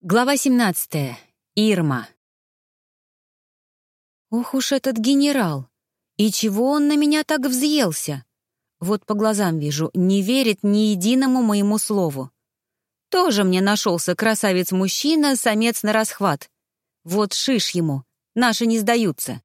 Глава 17. Ирма. Ох уж этот генерал! И чего он на меня так взъелся? Вот по глазам вижу, не верит ни единому моему слову. Тоже мне нашелся красавец-мужчина, самец на расхват. Вот шиш ему, наши не сдаются.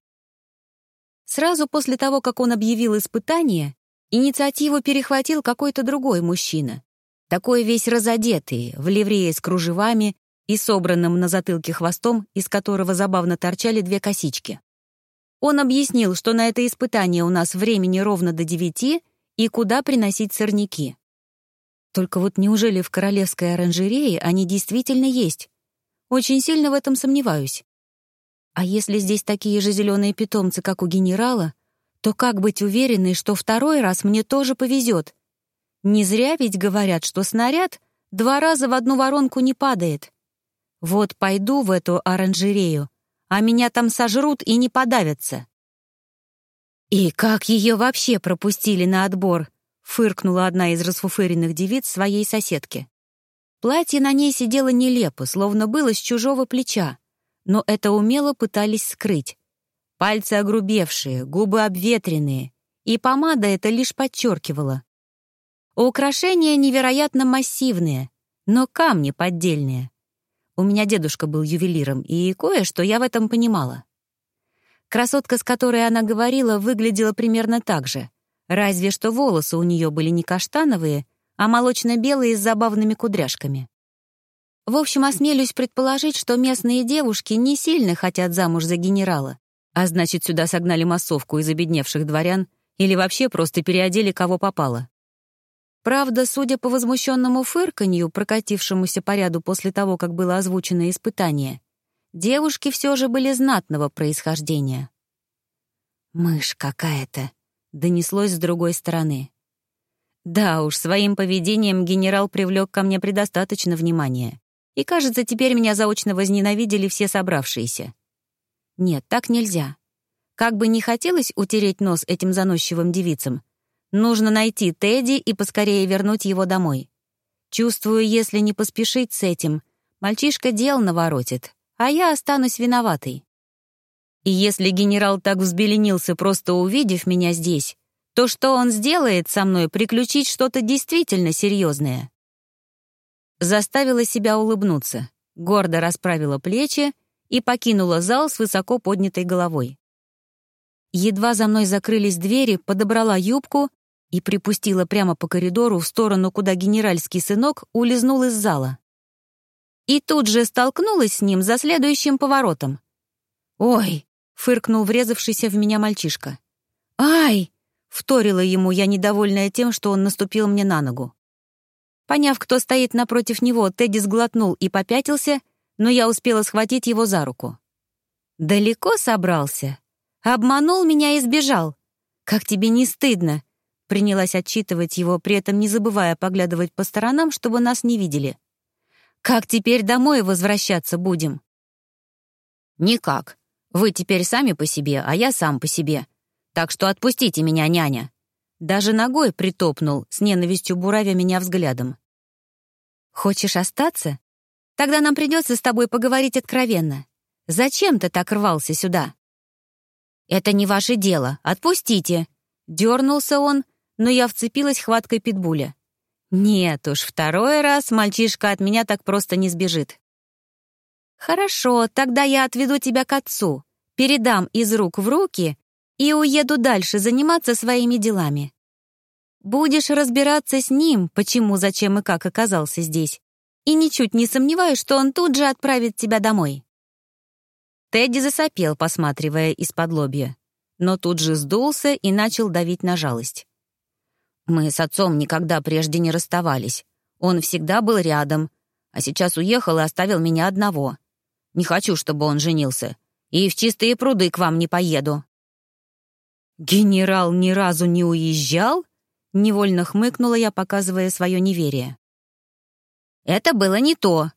Сразу после того, как он объявил испытание, инициативу перехватил какой-то другой мужчина. Такой весь разодетый, в ливрее с кружевами, и собранным на затылке хвостом, из которого забавно торчали две косички. Он объяснил, что на это испытание у нас времени ровно до девяти и куда приносить сорняки. Только вот неужели в королевской оранжерее они действительно есть? Очень сильно в этом сомневаюсь. А если здесь такие же зеленые питомцы, как у генерала, то как быть уверенной, что второй раз мне тоже повезет? Не зря ведь говорят, что снаряд два раза в одну воронку не падает. Вот пойду в эту оранжерею, а меня там сожрут и не подавятся. «И как ее вообще пропустили на отбор?» — фыркнула одна из расфуфыренных девиц своей соседки. Платье на ней сидело нелепо, словно было с чужого плеча, но это умело пытались скрыть. Пальцы огрубевшие, губы обветренные, и помада это лишь подчеркивала. Украшения невероятно массивные, но камни поддельные. У меня дедушка был ювелиром, и кое-что я в этом понимала. Красотка, с которой она говорила, выглядела примерно так же, разве что волосы у нее были не каштановые, а молочно-белые с забавными кудряшками. В общем, осмелюсь предположить, что местные девушки не сильно хотят замуж за генерала, а значит, сюда согнали массовку из обедневших дворян или вообще просто переодели кого попало. Правда, судя по возмущенному фырканью, прокатившемуся по ряду после того, как было озвучено испытание, девушки все же были знатного происхождения. «Мышь какая-то», — донеслось с другой стороны. Да уж, своим поведением генерал привлек ко мне предостаточно внимания. И, кажется, теперь меня заочно возненавидели все собравшиеся. Нет, так нельзя. Как бы не хотелось утереть нос этим заносчивым девицам, Нужно найти Тедди и поскорее вернуть его домой. Чувствую, если не поспешить с этим, мальчишка дел наворотит, а я останусь виноватой. И если генерал так взбеленился, просто увидев меня здесь, то что он сделает со мной приключить что-то действительно серьезное? Заставила себя улыбнуться, гордо расправила плечи и покинула зал с высоко поднятой головой. Едва за мной закрылись двери, подобрала юбку и припустила прямо по коридору в сторону, куда генеральский сынок улизнул из зала. И тут же столкнулась с ним за следующим поворотом. «Ой!» — фыркнул врезавшийся в меня мальчишка. «Ай!» — вторила ему я, недовольная тем, что он наступил мне на ногу. Поняв, кто стоит напротив него, Тедди сглотнул и попятился, но я успела схватить его за руку. «Далеко собрался? Обманул меня и сбежал. Как тебе не стыдно? Принялась отчитывать его, при этом не забывая поглядывать по сторонам, чтобы нас не видели. «Как теперь домой возвращаться будем?» «Никак. Вы теперь сами по себе, а я сам по себе. Так что отпустите меня, няня». Даже ногой притопнул, с ненавистью буравя меня взглядом. «Хочешь остаться? Тогда нам придется с тобой поговорить откровенно. Зачем ты так рвался сюда?» «Это не ваше дело. Отпустите!» Дернулся он, но я вцепилась хваткой питбуля. Нет уж, второй раз мальчишка от меня так просто не сбежит. Хорошо, тогда я отведу тебя к отцу, передам из рук в руки и уеду дальше заниматься своими делами. Будешь разбираться с ним, почему, зачем и как оказался здесь, и ничуть не сомневаюсь, что он тут же отправит тебя домой. Тедди засопел, посматривая из-под лобья, но тут же сдулся и начал давить на жалость. Мы с отцом никогда прежде не расставались. Он всегда был рядом, а сейчас уехал и оставил меня одного. Не хочу, чтобы он женился. И в чистые пруды к вам не поеду». «Генерал ни разу не уезжал?» — невольно хмыкнула я, показывая свое неверие. «Это было не то».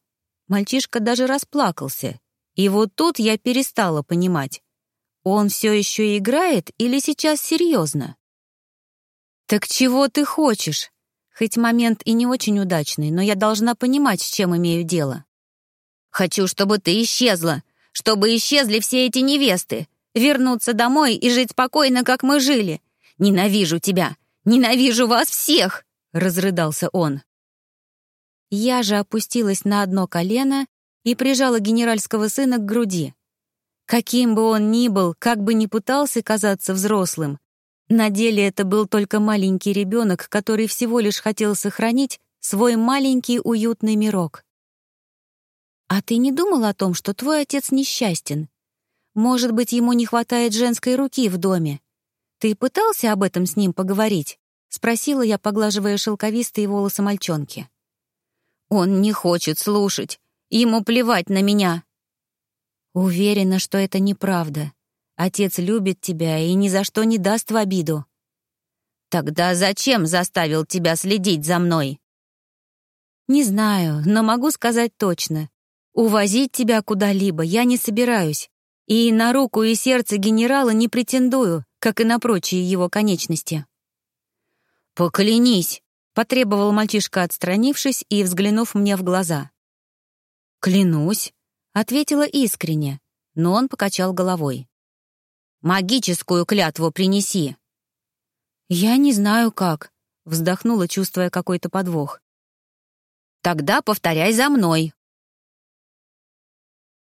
Мальчишка даже расплакался. И вот тут я перестала понимать. Он все еще играет или сейчас серьезно? «Так чего ты хочешь?» Хоть момент и не очень удачный, но я должна понимать, с чем имею дело. Хочу, чтобы ты исчезла, чтобы исчезли все эти невесты, вернуться домой и жить спокойно, как мы жили. Ненавижу тебя, ненавижу вас всех!» — разрыдался он. Я же опустилась на одно колено и прижала генеральского сына к груди. Каким бы он ни был, как бы ни пытался казаться взрослым, на деле это был только маленький ребенок, который всего лишь хотел сохранить свой маленький уютный мирок. «А ты не думал о том, что твой отец несчастен? Может быть, ему не хватает женской руки в доме? Ты пытался об этом с ним поговорить?» — спросила я, поглаживая шелковистые волосы мальчонки. «Он не хочет слушать. Ему плевать на меня». Уверена, что это неправда. Отец любит тебя и ни за что не даст в обиду. Тогда зачем заставил тебя следить за мной? Не знаю, но могу сказать точно. Увозить тебя куда-либо я не собираюсь. И на руку и сердце генерала не претендую, как и на прочие его конечности. «Поклянись!» — потребовал мальчишка, отстранившись и взглянув мне в глаза. «Клянусь!» — ответила искренне, но он покачал головой. Магическую клятву принеси!» «Я не знаю, как», — вздохнула, чувствуя какой-то подвох. «Тогда повторяй за мной»,